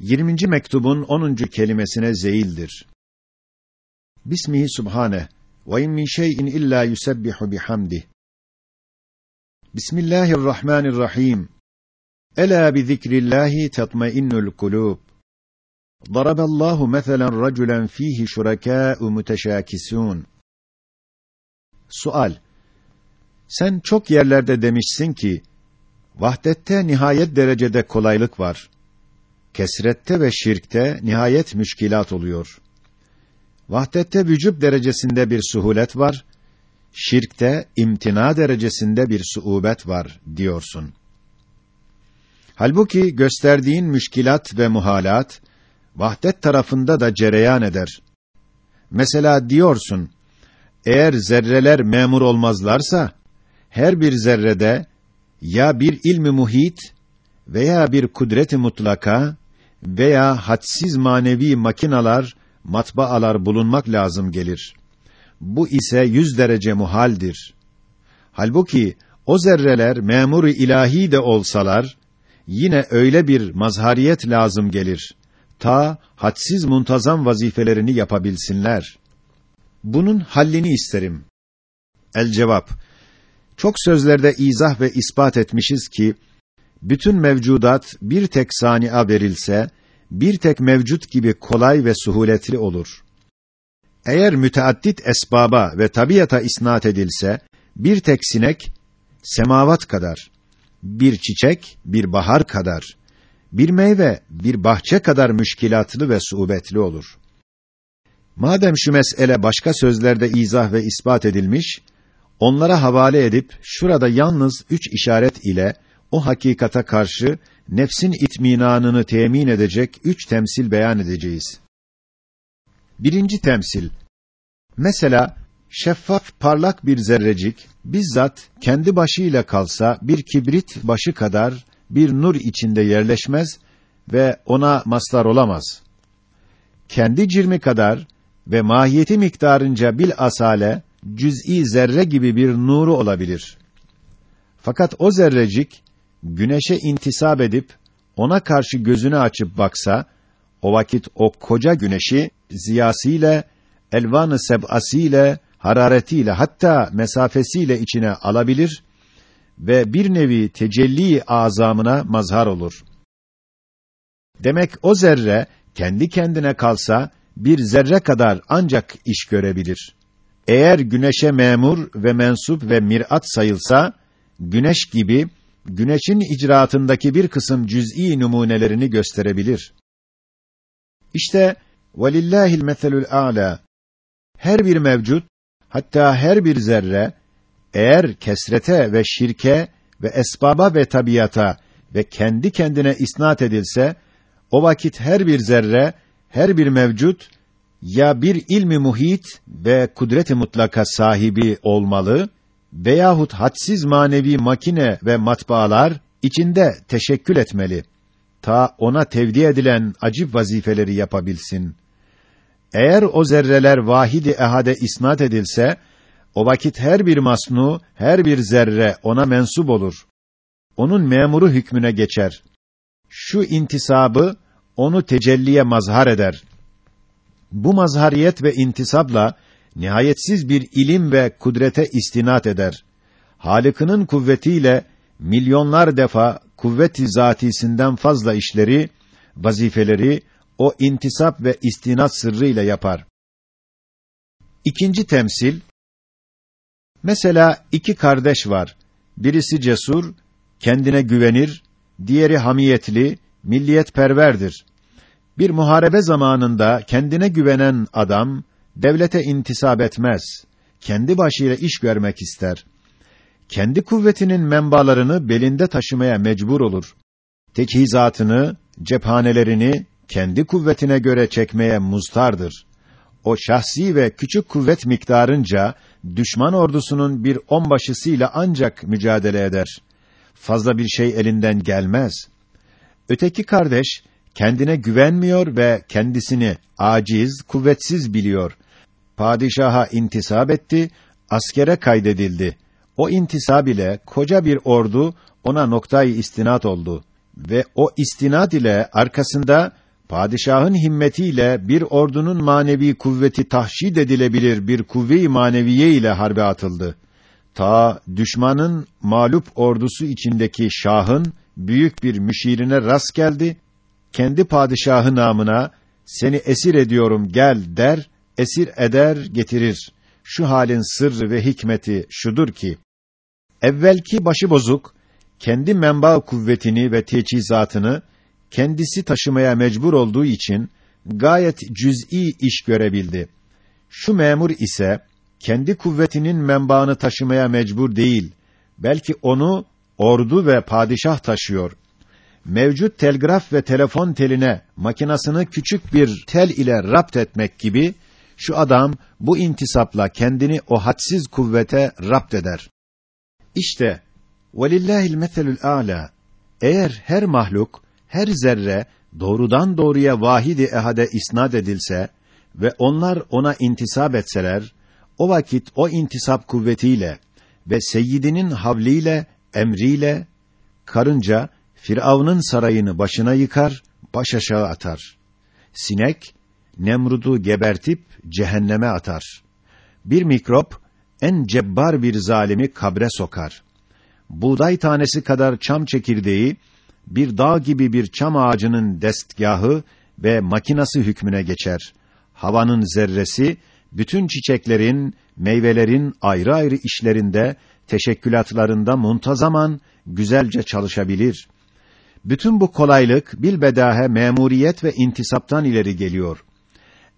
20. mektubun 10. kelimesine zeyildir. Bismihi subhane ve in min şey'in illa yusebbihu bihamdi. Bismillahirrahmanirrahim. Ela bi zikrillahi tatmainnul kulub. Daraballahu meselen raculen fihi şurekâ'u müteşâkisûn. Sual Sen çok yerlerde demişsin ki, vahdette nihayet derecede kolaylık var. Kesrette ve şirkte nihayet müşkilat oluyor. Vahdette vücub derecesinde bir suhulet var, şirkte imtina derecesinde bir suubet var diyorsun. Halbuki gösterdiğin müşkilat ve muhalat vahdet tarafında da cereyan eder. Mesela diyorsun: Eğer zerreler memur olmazlarsa her bir zerrede ya bir ilmi muhit veya bir kudreti mutlaka veya hadsiz manevi makinalar, matbaalar bulunmak lazım gelir. Bu ise yüz derece muhaldir. Halbuki o zerreler memuru ilahi de olsalar, yine öyle bir mazhariyet lazım gelir. Ta hadsiz muntazam vazifelerini yapabilsinler. Bunun hallini isterim. El cevap. Çok sözlerde izah ve ispat etmişiz ki, bütün mevcudat bir tek sani'a verilse, bir tek mevcut gibi kolay ve suhuletli olur. Eğer müteaddit esbaba ve tabiata isnat edilse, bir tek sinek, semavat kadar, bir çiçek, bir bahar kadar, bir meyve, bir bahçe kadar müşkilatlı ve suubetli olur. Madem şu mesele başka sözlerde izah ve ispat edilmiş, onlara havale edip, şurada yalnız üç işaret ile, o hakikata karşı nefsin itminanını temin edecek üç temsil beyan edeceğiz. Birinci temsil. Mesela şeffaf parlak bir zerrecik bizzat kendi başıyla kalsa bir kibrit başı kadar bir nur içinde yerleşmez ve ona maslar olamaz. Kendi cirmi kadar ve mahiyeti miktarınca bil asale cüz'i zerre gibi bir nuru olabilir. Fakat o zerrecik güneşe intisap edip ona karşı gözünü açıp baksa o vakit o koca güneşi ziyasıyla elvanı seb'asiyle hararetiyle hatta mesafesiyle içine alabilir ve bir nevi tecelli azamına mazhar olur. Demek o zerre kendi kendine kalsa bir zerre kadar ancak iş görebilir. Eğer güneşe memur ve mensup ve mirat sayılsa güneş gibi güneşin icraatındaki bir kısım cüz'i numunelerini gösterebilir. İşte velillahil meselul a'la her bir mevcut hatta her bir zerre eğer kesrete ve şirke ve esbaba ve tabiata ve kendi kendine isnat edilse o vakit her bir zerre her bir mevcut ya bir ilmi muhit ve kudreti mutlaka sahibi olmalı veyahut hadsiz manevi makine ve matbaalar içinde teşekkül etmeli. Ta ona tevdi edilen acip vazifeleri yapabilsin. Eğer o zerreler vahidi ehade isnat edilse, o vakit her bir masnu, her bir zerre ona mensup olur. Onun memuru hükmüne geçer. Şu intisabı onu tecelliye mazhar eder. Bu mazhariyet ve intisabla nihayetsiz bir ilim ve kudrete istinat eder. Halıkının kuvvetiyle milyonlar defa kuvvet-i zatisinden fazla işleri, vazifeleri o intisap ve istinat sırrıyla yapar. İkinci temsil Mesela iki kardeş var. Birisi cesur, kendine güvenir, diğeri hamiyetli, milliyetperverdir. Bir muharebe zamanında kendine güvenen adam devlete intisap etmez. Kendi başıyla iş görmek ister. Kendi kuvvetinin menbalarını belinde taşımaya mecbur olur. Teçhizatını, cephanelerini kendi kuvvetine göre çekmeye muztardır. O şahsi ve küçük kuvvet miktarınca düşman ordusunun bir onbaşısıyla ancak mücadele eder. Fazla bir şey elinden gelmez. Öteki kardeş kendine güvenmiyor ve kendisini aciz, kuvvetsiz biliyor. Padişaha intisap etti, askere kaydedildi. O intisab ile koca bir ordu ona noktayı istinat oldu ve o istinad ile arkasında padişahın himmetiyle bir ordunun manevi kuvveti tahşid edilebilir bir kuvve-i maneviye ile harbe atıldı. Ta düşmanın mağlup ordusu içindeki şahın büyük bir müşirine rast geldi. Kendi padişahı namına seni esir ediyorum gel der, esir eder getirir. Şu halin sırrı ve hikmeti şudur ki evvelki başı bozuk kendi menba kuvvetini ve teçhizatını kendisi taşımaya mecbur olduğu için gayet cüz'i iş görebildi. Şu memur ise kendi kuvvetinin menbaını taşımaya mecbur değil, belki onu ordu ve padişah taşıyor. Mevcut telgraf ve telefon teline makinasını küçük bir tel ile rapt etmek gibi şu adam bu intisapla kendini o hadsiz kuvvete rapt eder. İşte velillahil meselül âlâ eğer her mahluk, her zerre doğrudan doğruya vahidi ehade isnad edilse ve onlar ona intisap etseler, o vakit o intisap kuvvetiyle ve seyyidinin havliyle, emriyle, karınca, Firavun'un sarayını başına yıkar, baş aşağı atar. Sinek, Nemrud'u gebertip cehenneme atar. Bir mikrop, en cebbar bir zalimi kabre sokar. Buğday tanesi kadar çam çekirdeği, bir dağ gibi bir çam ağacının destgahı ve makinası hükmüne geçer. Havanın zerresi, bütün çiçeklerin, meyvelerin ayrı ayrı işlerinde, teşekkülatlarında muntazaman, güzelce çalışabilir. Bütün bu kolaylık, bilbedahe memuriyet ve intisaptan ileri geliyor.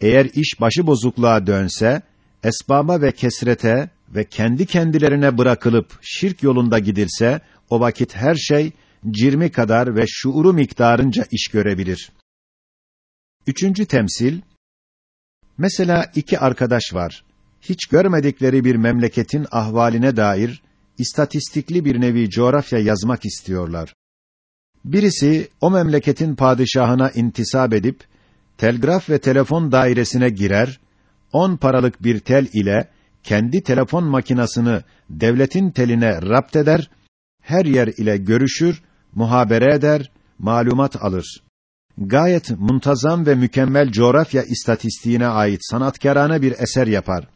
Eğer iş başı bozukluğa dönse, esbaba ve kesrete ve kendi kendilerine bırakılıp şirk yolunda gidilse, o vakit her şey, cirmi kadar ve şuuru miktarınca iş görebilir. Üçüncü temsil, mesela iki arkadaş var. Hiç görmedikleri bir memleketin ahvaline dair, istatistikli bir nevi coğrafya yazmak istiyorlar. Birisi, o memleketin padişahına intisap edip, telgraf ve telefon dairesine girer, on paralık bir tel ile, kendi telefon makinasını devletin teline rapt eder, her yer ile görüşür, muhabere eder, malumat alır. Gayet muntazam ve mükemmel coğrafya istatistiğine ait sanatkarane bir eser yapar.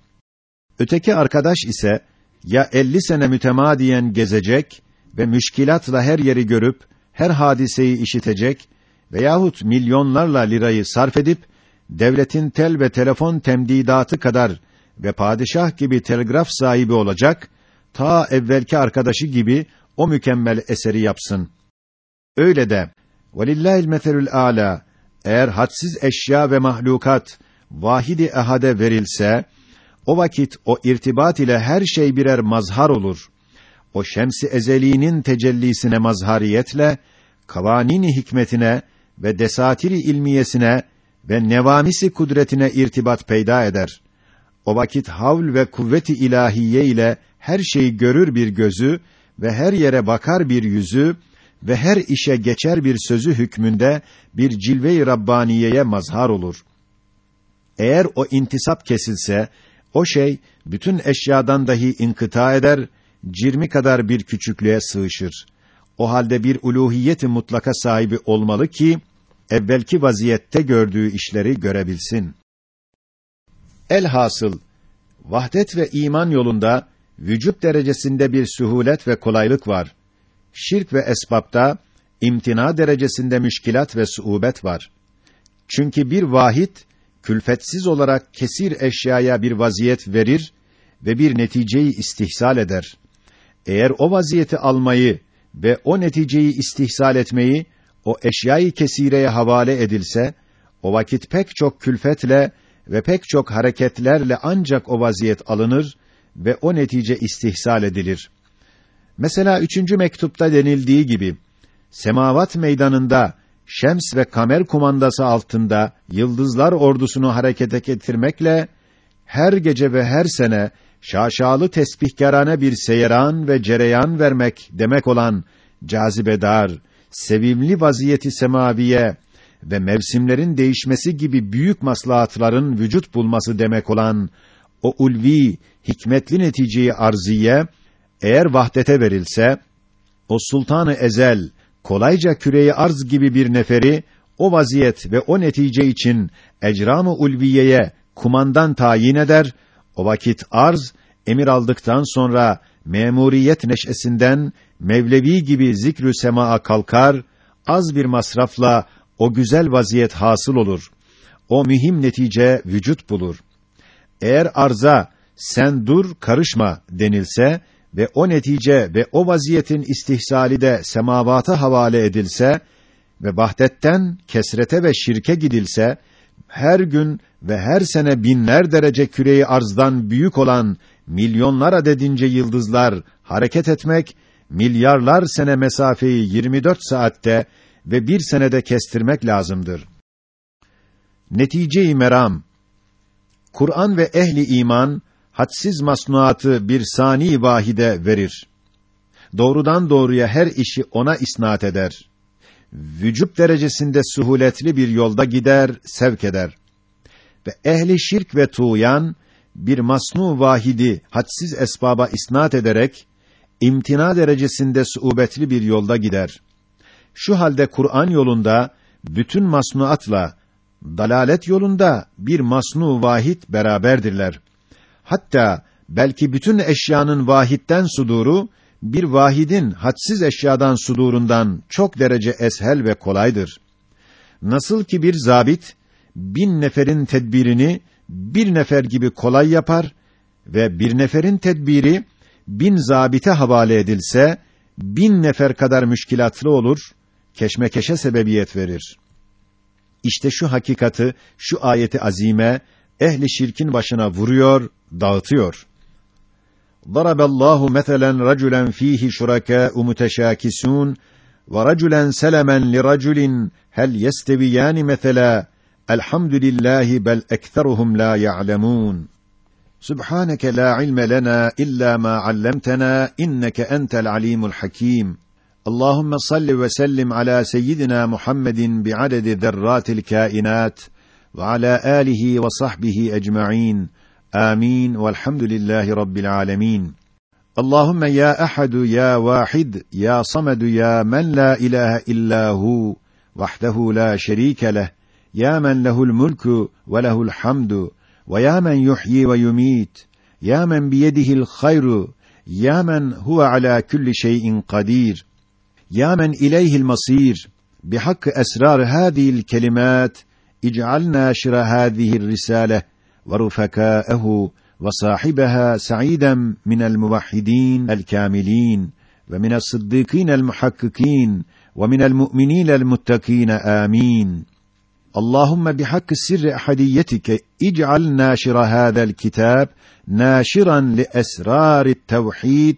Öteki arkadaş ise ya 50 sene mütemadiyen gezecek ve müşkilatla her yeri görüp her hadiseyi işitecek veyahut milyonlarla lirayı sarf edip devletin tel ve telefon temdidatı kadar ve padişah gibi telgraf sahibi olacak, ta evvelki arkadaşı gibi o mükemmel eseri yapsın. Öyle de velillahil meselül âlâ eğer hadsiz eşya ve mahlukat vahidi ehade verilse o vakit o irtibat ile her şey birer mazhar olur. O şemsi ezeliğinin tecellisine mazhariyetle kavanini hikmetine ve desatiri ilmiyesine ve nevamisi kudretine irtibat peyda eder. O vakit havl ve kuvveti ilahiye ile her şeyi görür bir gözü ve her yere bakar bir yüzü ve her işe geçer bir sözü hükmünde bir cilve-i rabbaniyeye mazhar olur. Eğer o intisap kesilse, o şey bütün eşyadan dahi inkıta eder, cirmi kadar bir küçüklüğe sığışır. O halde bir uluhiyeti mutlaka sahibi olmalı ki evvelki vaziyette gördüğü işleri görebilsin. Elhasıl vahdet ve iman yolunda vücut derecesinde bir sühulet ve kolaylık var. Şirk ve esbapta imtina derecesinde müşkilat ve suubet var. Çünkü bir vahid külfetsiz olarak kesir eşyaya bir vaziyet verir ve bir neticeyi istihsal eder. Eğer o vaziyeti almayı ve o neticeyi istihsal etmeyi o eşyayı kesireye havale edilse, o vakit pek çok külfetle ve pek çok hareketlerle ancak o vaziyet alınır ve o netice istihsal edilir. Mesela üçüncü mektupta denildiği gibi, semavat meydanında, şems ve kamer kumandası altında, yıldızlar ordusunu harekete getirmekle, her gece ve her sene, şaşalı tesbihkarane bir seyran ve cereyan vermek demek olan, cazibedar, sevimli vaziyeti semaviye ve mevsimlerin değişmesi gibi büyük maslahatların vücut bulması demek olan o ulvi, hikmetli neticeyi arziye eğer vahdete verilse o sultanı ezel kolayca küreyi arz gibi bir neferi o vaziyet ve o netice için ecram-ı ulviyeye kumandan tayin eder. O vakit arz emir aldıktan sonra memuriyet neşesinden Mevlevi gibi zikrü semaa kalkar, az bir masrafla o güzel vaziyet hasıl olur. O mühim netice vücut bulur. Eğer arza sen dur karışma denilse ve o netice ve o vaziyetin istihsali de semavata havale edilse ve vahdetten kesrete ve şirke gidilse her gün ve her sene binler derece küreyi arzdan büyük olan milyonlar adedince yıldızlar hareket etmek, milyarlar sene mesafeyi 24 saatte ve bir senede kestirmek lazımdır. Netice-i meram Kur'an ve ehli iman hadsiz masnuatı bir sani vahide verir. Doğrudan doğruya her işi ona isnat eder. Vücub derecesinde suhuletli bir yolda gider, sevk eder. Ve ehli şirk ve tuğyan bir masnu vahidi hadsiz esbaba isnat ederek imtina derecesinde suubetli bir yolda gider. Şu halde Kur'an yolunda bütün masnuatla dalalet yolunda bir masnu vahid beraberdirler. Hatta belki bütün eşyanın vahitten suduru bir vahidin hadsiz eşyadan sudurundan çok derece eshel ve kolaydır. Nasıl ki bir zabit bin neferin tedbirini bir nefer gibi kolay yapar ve bir neferin tedbiri bin zabite havale edilse, bin nefer kadar müşkilatlı olur, keşmekeşe sebebiyet verir. İşte şu hakikati, şu ayeti azime, ehli şirkin başına vuruyor, dağıtıyor. Daraballahu meselen raculen fihi şurakâ'u muteşâkisûn ve raculen selemen li raculin hel yesteviyani mesela elhamdülillahi bel ekteruhum la ya'lemun. سبحانك لا علم لنا إلا ما علمتنا إنك أنت العليم الحكيم. اللهم صل وسلم على سيدنا محمد بعدد ذرات الكائنات وعلى آله وصحبه أجمعين. آمين. والحمد لله رب العالمين. اللهم يا أحد يا واحد يا صمد يا من لا إله إلا هو وحده لا شريك له. يا من له الملك وله الحمد ويا من يحيي ويميت يا من بيده الخير يا من هو على كل شيء قدير. يا من إليه المصير بحق أسرار هذه الكلمات اجعل ناشر هذه الرسالة ورفكاءه وصاحبها سعيدا من الموحدين الكاملين ومن الصديقين المحققين ومن المؤمنين المتقين آمين. اللهم بحق سر أحديتك اجعل ناشر هذا الكتاب ناشرا لأسرار التوحيد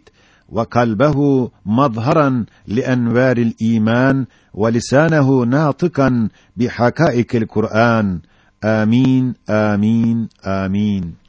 وقلبه مظهرا لأنوار الإيمان ولسانه ناطقا بحقائق القرآن. آمين آمين آمين.